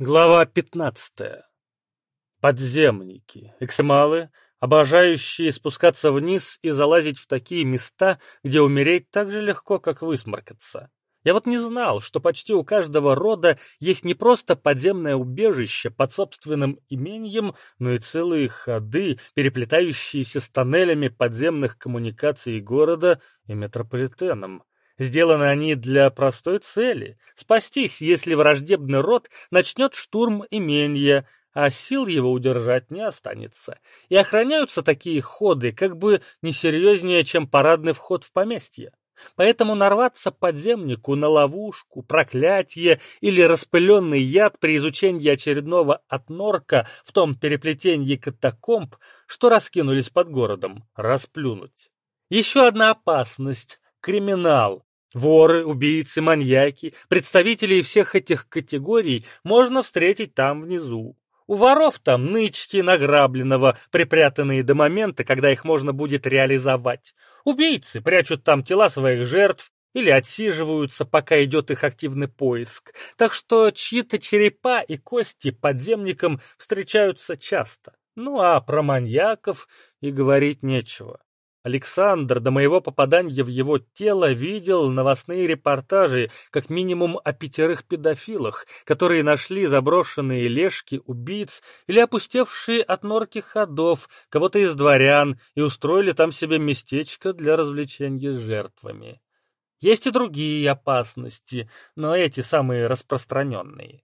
Глава 15. Подземники, экстремалы, обожающие спускаться вниз и залазить в такие места, где умереть так же легко, как высморкаться. Я вот не знал, что почти у каждого рода есть не просто подземное убежище под собственным имением, но и целые ходы, переплетающиеся с тоннелями подземных коммуникаций города и метрополитеном. Сделаны они для простой цели — спастись, если враждебный род начнет штурм имения, а сил его удержать не останется. И охраняются такие ходы как бы не серьезнее, чем парадный вход в поместье. Поэтому нарваться подземнику на ловушку, проклятие или распыленный яд при изучении очередного отнорка в том переплетении катакомб, что раскинулись под городом, расплюнуть. Еще одна опасность — криминал. Воры, убийцы, маньяки, представителей всех этих категорий можно встретить там внизу. У воров там нычки награбленного, припрятанные до момента, когда их можно будет реализовать. Убийцы прячут там тела своих жертв или отсиживаются, пока идет их активный поиск. Так что чьи-то черепа и кости подземникам встречаются часто. Ну а про маньяков и говорить нечего. Александр до моего попадания в его тело видел новостные репортажи как минимум о пятерых педофилах, которые нашли заброшенные лежки убийц или опустевшие от норки ходов кого-то из дворян и устроили там себе местечко для развлечения с жертвами. Есть и другие опасности, но эти самые распространенные.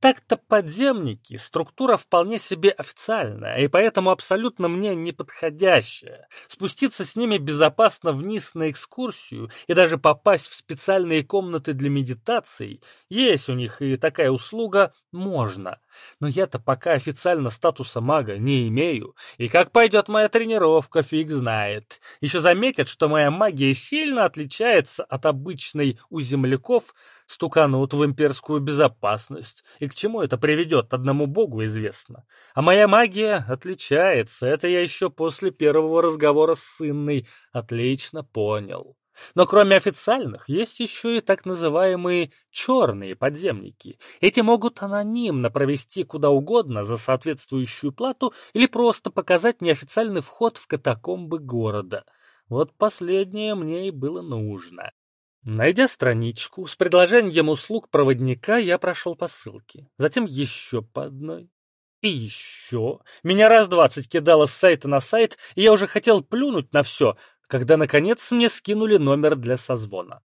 Так-то подземники — структура вполне себе официальная, и поэтому абсолютно мне неподходящая. Спуститься с ними безопасно вниз на экскурсию и даже попасть в специальные комнаты для медитаций, есть у них и такая услуга, можно. Но я-то пока официально статуса мага не имею, и как пойдет моя тренировка, фиг знает. Еще заметят, что моя магия сильно отличается от обычной у земляков, стуканут в имперскую безопасность, и к чему это приведет, одному богу известно. А моя магия отличается, это я еще после первого разговора с сынной отлично понял. Но кроме официальных, есть еще и так называемые черные подземники. Эти могут анонимно провести куда угодно за соответствующую плату или просто показать неофициальный вход в катакомбы города. Вот последнее мне и было нужно. Найдя страничку с предложением услуг проводника, я прошел по ссылке. Затем еще по одной. И еще. Меня раз двадцать кидало с сайта на сайт, и я уже хотел плюнуть на все, когда, наконец, мне скинули номер для созвона.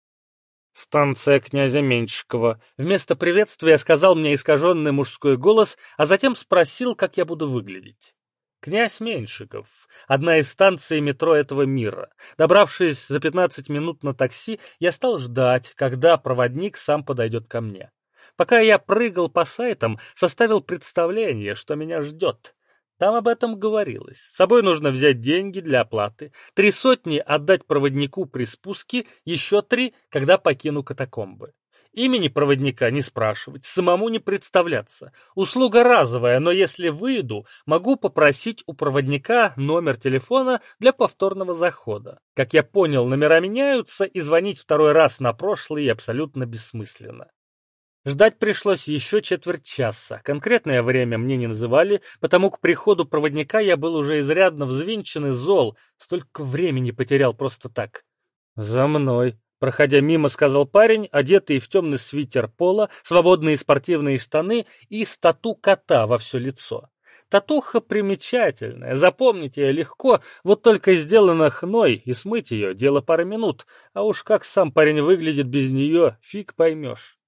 «Станция князя Меньшикова». Вместо приветствия сказал мне искаженный мужской голос, а затем спросил, как я буду выглядеть. Князь Меньшиков, одна из станций метро этого мира. Добравшись за 15 минут на такси, я стал ждать, когда проводник сам подойдет ко мне. Пока я прыгал по сайтам, составил представление, что меня ждет. Там об этом говорилось. С собой нужно взять деньги для оплаты, три сотни отдать проводнику при спуске, еще три, когда покину катакомбы. Имени проводника не спрашивать, самому не представляться. Услуга разовая, но если выйду, могу попросить у проводника номер телефона для повторного захода. Как я понял, номера меняются, и звонить второй раз на прошлый абсолютно бессмысленно. Ждать пришлось еще четверть часа. Конкретное время мне не называли, потому к приходу проводника я был уже изрядно взвинчен и зол, столько времени потерял просто так. «За мной», Проходя мимо, сказал парень, одетый в темный свитер пола, свободные спортивные штаны и стату кота во все лицо. Татуха примечательная, запомнить ее легко, вот только сделана хной, и смыть ее — дело пары минут, а уж как сам парень выглядит без нее, фиг поймешь.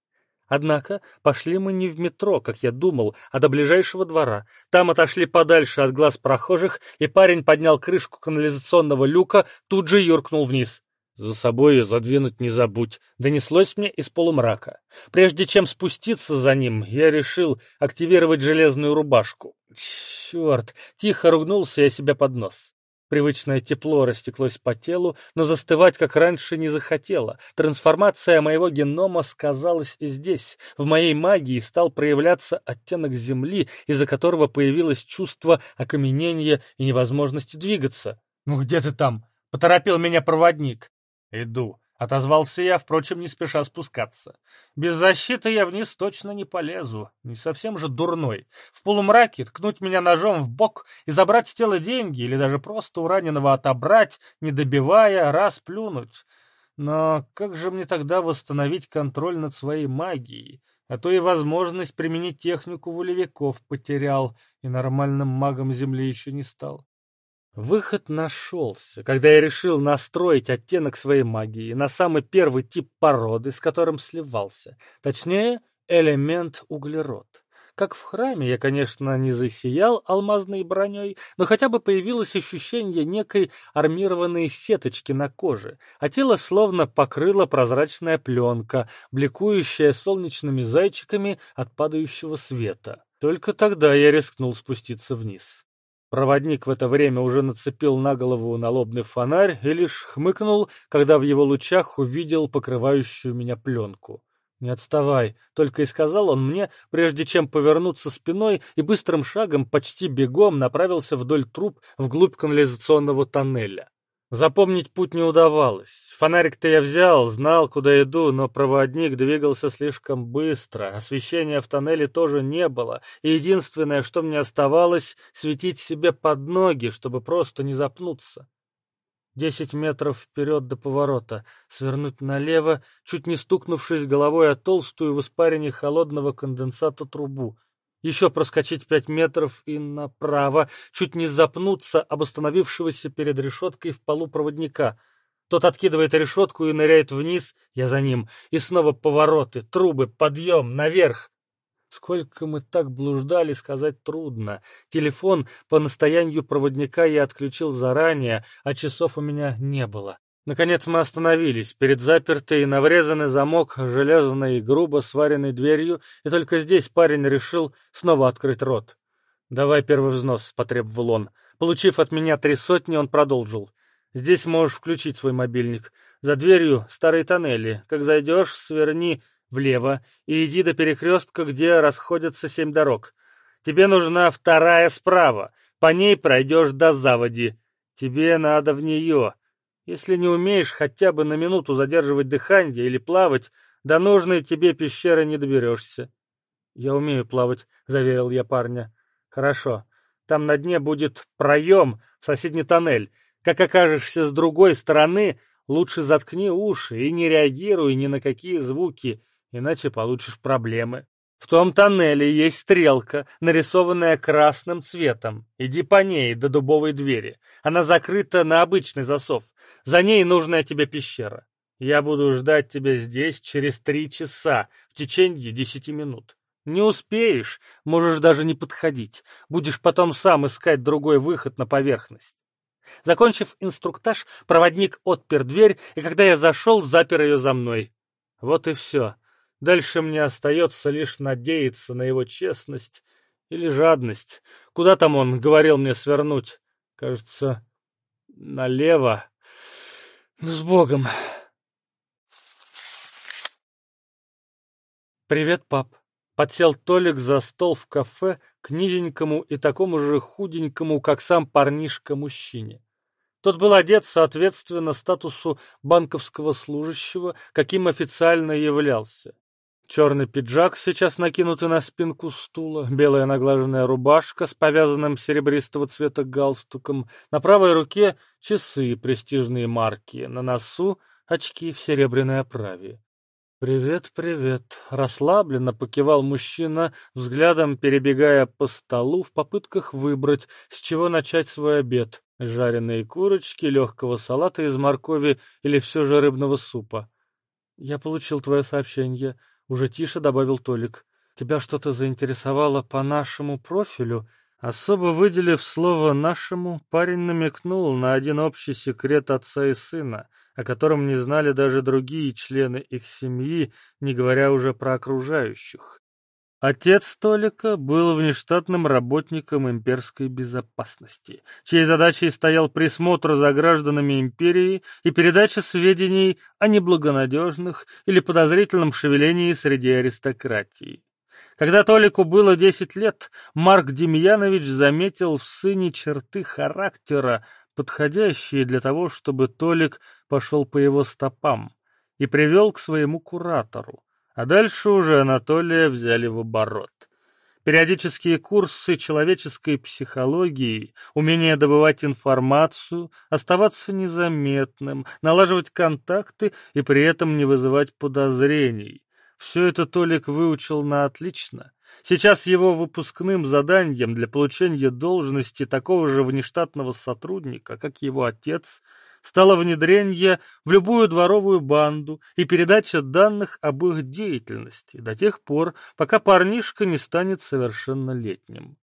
Однако пошли мы не в метро, как я думал, а до ближайшего двора. Там отошли подальше от глаз прохожих, и парень поднял крышку канализационного люка, тут же юркнул вниз. За собой задвинуть не забудь, донеслось мне из полумрака. Прежде чем спуститься за ним, я решил активировать железную рубашку. Черт, тихо ругнулся я себя под нос. Привычное тепло растеклось по телу, но застывать, как раньше, не захотело. Трансформация моего генома сказалась и здесь. В моей магии стал проявляться оттенок земли, из-за которого появилось чувство окаменения и невозможности двигаться. «Ну где ты там?» — поторопил меня проводник. «Иду», — Отозвался я, впрочем, не спеша спускаться. Без защиты я вниз точно не полезу, не совсем же дурной. В полумраке ткнуть меня ножом в бок и забрать с тела деньги, или даже просто у раненого отобрать, не добивая, раз плюнуть. Но как же мне тогда восстановить контроль над своей магией? А то и возможность применить технику волевиков потерял, и нормальным магом Земли еще не стал. Выход нашелся, когда я решил настроить оттенок своей магии на самый первый тип породы, с которым сливался, точнее, элемент углерод. Как в храме я, конечно, не засиял алмазной броней, но хотя бы появилось ощущение некой армированной сеточки на коже, а тело словно покрыла прозрачная пленка, бликующая солнечными зайчиками от падающего света. Только тогда я рискнул спуститься вниз. Проводник в это время уже нацепил на голову налобный фонарь и лишь хмыкнул, когда в его лучах увидел покрывающую меня пленку. «Не отставай», — только и сказал он мне, прежде чем повернуться спиной и быстрым шагом, почти бегом, направился вдоль труб вглубь канализационного тоннеля. Запомнить путь не удавалось. Фонарик-то я взял, знал, куда иду, но проводник двигался слишком быстро, освещения в тоннеле тоже не было, и единственное, что мне оставалось, светить себе под ноги, чтобы просто не запнуться. Десять метров вперед до поворота, свернуть налево, чуть не стукнувшись головой о толстую в испарине холодного конденсата трубу — еще проскочить пять метров и направо, чуть не запнуться об остановившегося перед решеткой в полу проводника. Тот откидывает решетку и ныряет вниз, я за ним, и снова повороты, трубы, подъем, наверх. Сколько мы так блуждали, сказать трудно. Телефон по настоянию проводника я отключил заранее, а часов у меня не было. Наконец мы остановились перед запертой на врезанный замок железной грубо сваренной дверью, и только здесь парень решил снова открыть рот. «Давай первый взнос», — потребовал он. Получив от меня три сотни, он продолжил. «Здесь можешь включить свой мобильник. За дверью старые тоннели. Как зайдешь, сверни влево и иди до перекрестка, где расходятся семь дорог. Тебе нужна вторая справа. По ней пройдешь до заводи. Тебе надо в нее. Если не умеешь хотя бы на минуту задерживать дыхание или плавать, до нужной тебе пещеры не доберешься. — Я умею плавать, — заверил я парня. — Хорошо. Там на дне будет проем в соседний тоннель. Как окажешься с другой стороны, лучше заткни уши и не реагируй ни на какие звуки, иначе получишь проблемы. В том тоннеле есть стрелка, нарисованная красным цветом. Иди по ней до дубовой двери. Она закрыта на обычный засов. За ней нужная тебе пещера. Я буду ждать тебя здесь через три часа, в течение десяти минут. Не успеешь, можешь даже не подходить. Будешь потом сам искать другой выход на поверхность. Закончив инструктаж, проводник отпер дверь, и когда я зашел, запер ее за мной. Вот и все. Дальше мне остается лишь надеяться на его честность или жадность. Куда там он говорил мне свернуть? Кажется, налево. Ну, с Богом. «Привет, пап!» Подсел Толик за стол в кафе к низенькому и такому же худенькому, как сам парнишка, мужчине. Тот был одет соответственно статусу банковского служащего, каким официально являлся. Черный пиджак, сейчас накинутый на спинку стула, белая наглаженная рубашка с повязанным серебристого цвета галстуком, на правой руке часы престижные марки, на носу очки в серебряной оправе. «Привет, привет!» — расслабленно покивал мужчина, взглядом перебегая по столу в попытках выбрать, с чего начать свой обед. Жареные курочки, легкого салата из моркови или все же рыбного супа. «Я получил твое сообщение», уже тише добавил Толик. Тебя что-то заинтересовало по нашему профилю? Особо выделив слово «нашему», парень намекнул на один общий секрет отца и сына, о котором не знали даже другие члены их семьи, не говоря уже про окружающих. Отец Толика был внештатным работником имперской безопасности, чьей задачей стоял присмотр за гражданами империи и передача сведений о неблагонадежных или подозрительном шевелении среди аристократии. Когда Толику было десять лет, Марк Демьянович заметил в сыне черты характера, подходящие для того, чтобы Толик пошел по его стопам. и привел к своему куратору. А дальше уже Анатолия взяли в оборот. Периодические курсы человеческой психологии, умение добывать информацию, оставаться незаметным, налаживать контакты и при этом не вызывать подозрений. Все это Толик выучил на отлично. Сейчас его выпускным заданием для получения должности такого же внештатного сотрудника, как его отец, стало внедрение в любую дворовую банду и передача данных об их деятельности до тех пор, пока парнишка не станет совершеннолетним.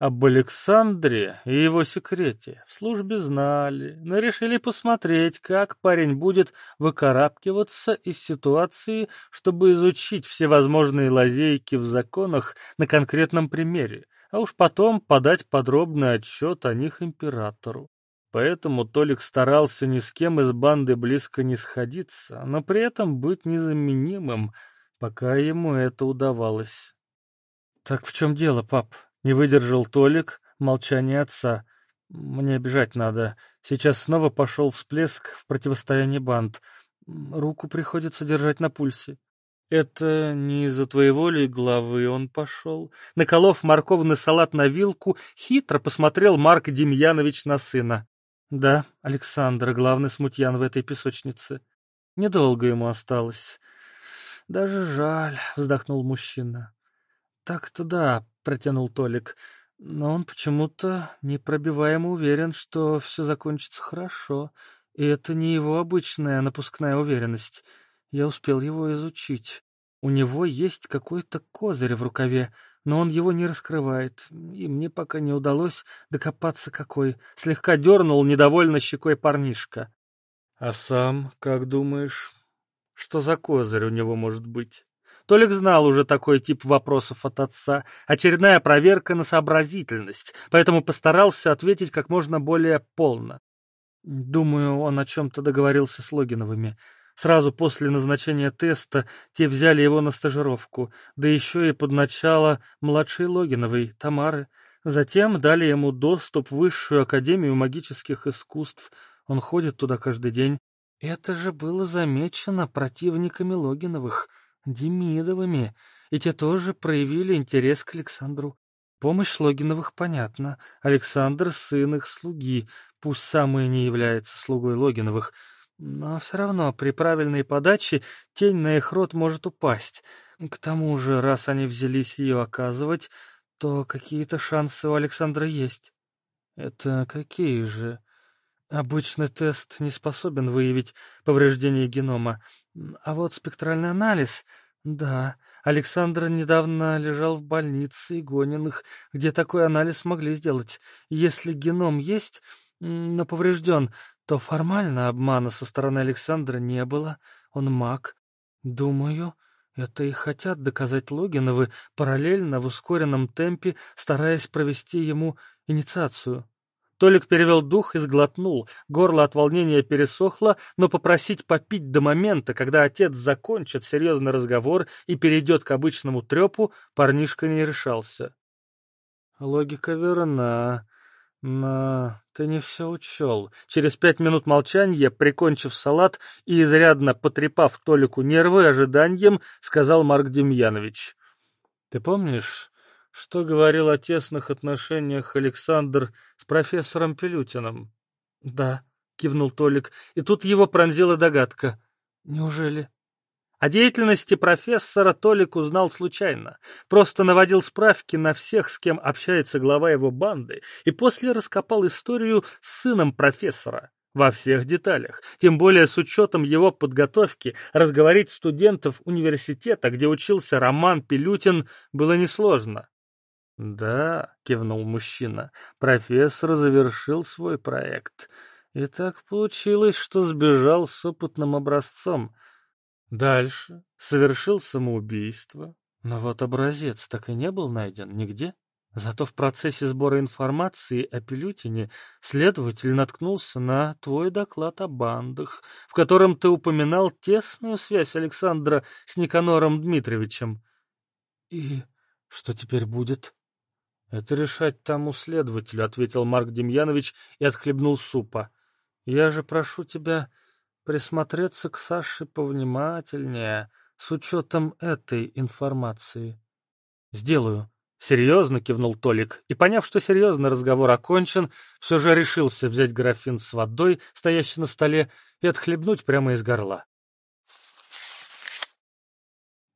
Об Александре и его секрете в службе знали, но решили посмотреть, как парень будет выкарабкиваться из ситуации, чтобы изучить всевозможные лазейки в законах на конкретном примере, а уж потом подать подробный отчет о них императору. Поэтому Толик старался ни с кем из банды близко не сходиться, но при этом быть незаменимым, пока ему это удавалось. «Так в чем дело, пап?» — не выдержал Толик молчание отца. «Мне бежать надо. Сейчас снова пошел всплеск в противостоянии банд. Руку приходится держать на пульсе». «Это не из-за твоего ли главы он пошел?» Наколов морковный салат на вилку, хитро посмотрел Марк Демьянович на сына. Да, Александр, главный смутьян в этой песочнице. Недолго ему осталось. Даже жаль, вздохнул мужчина. Так-то да, протянул Толик. Но он почему-то непробиваемо уверен, что все закончится хорошо. И это не его обычная напускная уверенность. Я успел его изучить. У него есть какой-то козырь в рукаве, но он его не раскрывает, и мне пока не удалось докопаться какой. Слегка дернул недовольно щекой парнишка. А сам, как думаешь, что за козырь у него может быть? Толик знал уже такой тип вопросов от отца, очередная проверка на сообразительность, поэтому постарался ответить как можно более полно. Думаю, он о чем-то договорился с Логиновыми. Сразу после назначения теста те взяли его на стажировку, да еще и под начало младшей Логиновой, Тамары. Затем дали ему доступ в Высшую Академию магических искусств. Он ходит туда каждый день. Это же было замечено противниками Логиновых, Демидовыми, и те тоже проявили интерес к Александру. Помощь Логиновых понятна. Александр — сын их слуги, пусть сам и не является слугой Логиновых — но все равно при правильной подаче тень на их рот может упасть. К тому же, раз они взялись ее оказывать, то какие-то шансы у Александра есть. Это какие же? Обычный тест не способен выявить повреждение генома. А вот спектральный анализ... Да, Александр недавно лежал в больнице Игониных, где такой анализ могли сделать. Если геном есть, но поврежден, то формально обмана со стороны Александра не было. Он маг. Думаю, это и хотят доказать Логиновы, параллельно в ускоренном темпе, стараясь провести ему инициацию. Толик перевел дух и сглотнул. Горло от волнения пересохло, но попросить попить до момента, когда отец закончит серьезный разговор и перейдет к обычному трепу, парнишка не решался. Логика верна. Но ты не все учел. Через пять минут молчания, прикончив салат и изрядно потрепав Толику нервы ожиданием, сказал Марк Демьянович. Ты помнишь, что говорил о тесных отношениях Александр с профессором Пилютиным? Да, кивнул Толик, и тут его пронзила догадка. Неужели? О деятельности профессора Толик узнал случайно. Просто наводил справки на всех, с кем общается глава его банды, и после раскопал историю с сыном профессора. Во всех деталях, тем более с учетом его подготовки, разговорить студентов университета, где учился Роман Пилютин, было несложно. «Да», — кивнул мужчина, — «профессор завершил свой проект. И так получилось, что сбежал с опытным образцом». Дальше совершил самоубийство, но вот образец так и не был найден нигде. Зато в процессе сбора информации о Пилютине следователь наткнулся на твой доклад о бандах, в котором ты упоминал тесную связь Александра с Никанором Дмитриевичем. И что теперь будет? Это решать тому следователю, — ответил Марк Демьянович и отхлебнул супа. Я же прошу тебя присмотреться к Саше повнимательнее, с учетом этой информации. Сделаю. Серьезно кивнул Толик, и, поняв, что серьезный разговор окончен, все же решился взять графин с водой, стоящий на столе, и отхлебнуть прямо из горла.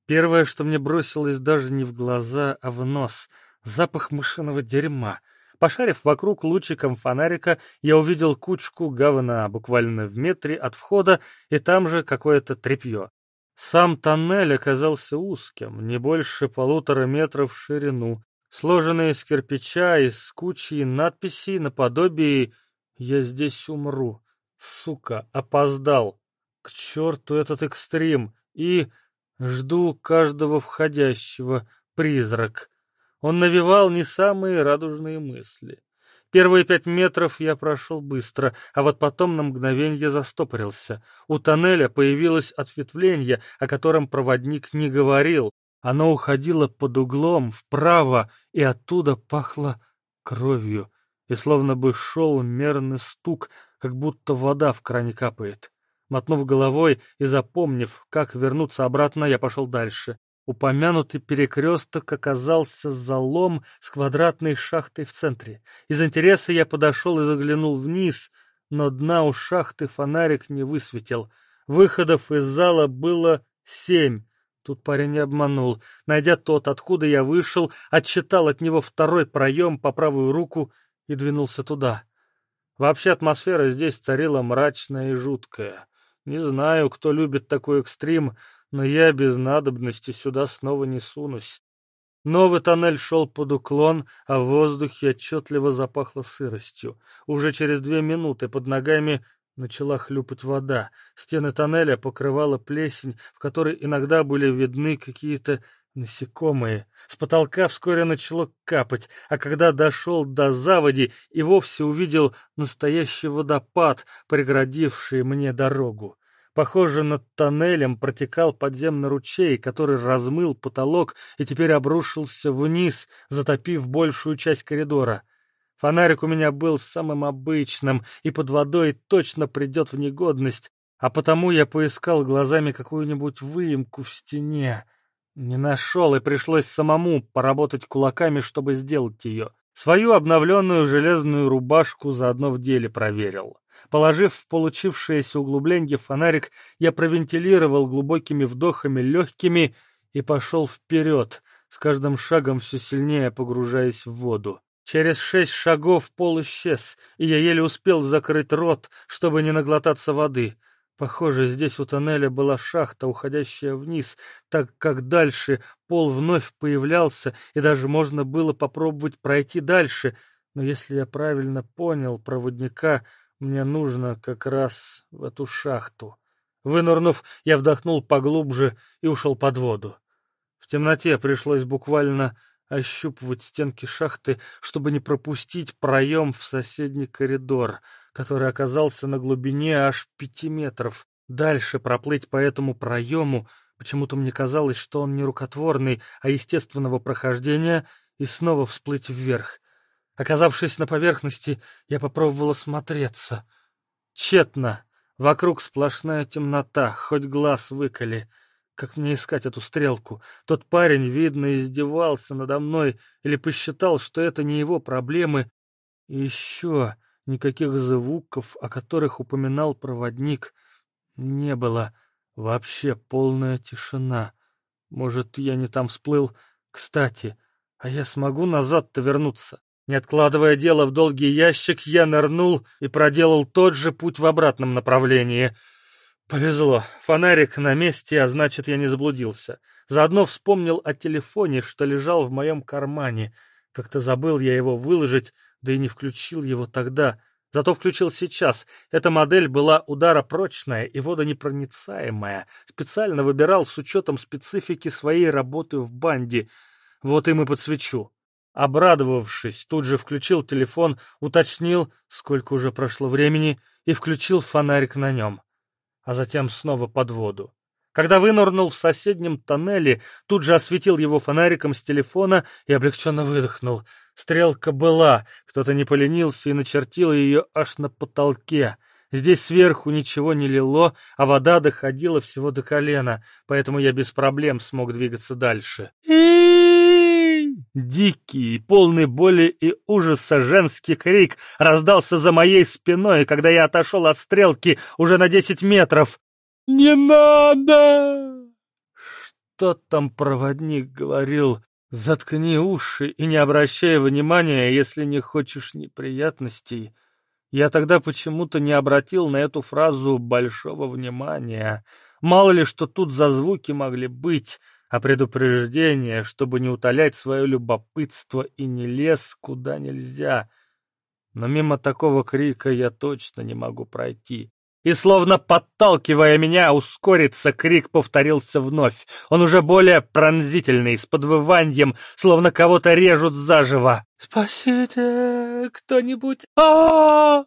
Первое, что мне бросилось даже не в глаза, а в нос — запах мышиного дерьма. Пошарив вокруг лучиком фонарика, я увидел кучку говна буквально в метре от входа, и там же какое-то тряпье. Сам тоннель оказался узким, не больше полутора метров в ширину, сложенный из кирпича и с кучей надписей наподобие «Я здесь умру». Сука, опоздал. К черту этот экстрим. И жду каждого входящего, призрак. Он навевал не самые радужные мысли. Первые пять метров я прошел быстро, а вот потом на мгновенье застопорился. У тоннеля появилось ответвление, о котором проводник не говорил. Оно уходило под углом вправо, и оттуда пахло кровью, и словно бы шел мерный стук, как будто вода в кране капает. Мотнув головой и запомнив, как вернуться обратно, я пошел дальше. Упомянутый перекресток оказался залом с квадратной шахтой в центре. Из интереса я подошел и заглянул вниз, но дна у шахты фонарик не высветил. Выходов из зала было семь. Тут парень не обманул. Найдя тот, откуда я вышел, отчитал от него второй проем по правую руку и двинулся туда. Вообще атмосфера здесь царила мрачная и жуткая. Не знаю, кто любит такой экстрим, но я без надобности сюда снова не сунусь. Новый тоннель шел под уклон, а в воздухе отчетливо запахло сыростью. Уже через две минуты под ногами начала хлюпать вода. Стены тоннеля покрывала плесень, в которой иногда были видны какие-то насекомые. С потолка вскоре начало капать, а когда дошел до заводи и вовсе увидел настоящий водопад, преградивший мне дорогу. Похоже, над тоннелем протекал подземный ручей, который размыл потолок и теперь обрушился вниз, затопив большую часть коридора. Фонарик у меня был самым обычным и под водой точно придет в негодность, а потому я поискал глазами какую-нибудь выемку в стене. Не нашел, и пришлось самому поработать кулаками, чтобы сделать ее. Свою обновленную железную рубашку заодно в деле проверил. Положив в получившееся углубление фонарик, я провентилировал глубокими вдохами легкими и пошел вперед, с каждым шагом все сильнее погружаясь в воду. Через шесть шагов пол исчез, и я еле успел закрыть рот, чтобы не наглотаться воды. Похоже, здесь у тоннеля была шахта, уходящая вниз, так как дальше пол вновь появлялся, и даже можно было попробовать пройти дальше. Но если я правильно понял проводника, мне нужно как раз в эту шахту. Вынырнув, я вдохнул поглубже и ушел под воду. В темноте пришлось буквально ощупывать стенки шахты, чтобы не пропустить проем в соседний коридор, который оказался на глубине аж пяти метров. Дальше проплыть по этому проему, почему-то мне казалось, что он не рукотворный, а естественного прохождения, и снова всплыть вверх. Оказавшись на поверхности, я попробовал осмотреться. Тщетно. Вокруг сплошная темнота, хоть глаз выколи. Как мне искать эту стрелку? Тот парень, видно, издевался надо мной или посчитал, что это не его проблемы. И еще никаких звуков, о которых упоминал проводник, не было. Вообще полная тишина. Может, я не там всплыл? Кстати, а я смогу назад-то вернуться? Не откладывая дело в долгий ящик, я нырнул и проделал тот же путь в обратном направлении. Повезло. Фонарик на месте, а значит, я не заблудился. Заодно вспомнил о телефоне, что лежал в моем кармане. Как-то забыл я его выложить, да и не включил его тогда. Зато включил сейчас. Эта модель была ударопрочная и водонепроницаемая. Специально выбирал с учетом специфики своей работы в банде. Вот им и подсвечу. Обрадовавшись, тут же включил телефон, уточнил, сколько уже прошло времени, и включил фонарик на нем. А затем снова под воду. Когда вынырнул в соседнем тоннеле, тут же осветил его фонариком с телефона и облегченно выдохнул. Стрелка была, кто-то не поленился и начертил ее аж на потолке. Здесь сверху ничего не лило, а вода доходила всего до колена, поэтому я без проблем смог двигаться дальше. Дикий, полный боли и ужаса женский крик раздался за моей спиной, когда я отошел от стрелки уже на десять метров. «Не надо!» Что там проводник говорил? «Заткни уши и не обращай внимания, если не хочешь неприятностей». Я тогда почему-то не обратил на эту фразу большого внимания. Мало ли, что тут за звуки могли быть, а предупреждение, чтобы не утолять свое любопытство и не лез куда нельзя. Но мимо такого крика я точно не могу пройти. И словно подталкивая меня ускориться, крик повторился вновь. Он уже более пронзительный, с подвыванием, словно кого-то режут заживо. «Спасите кто-нибудь! а, -а, -а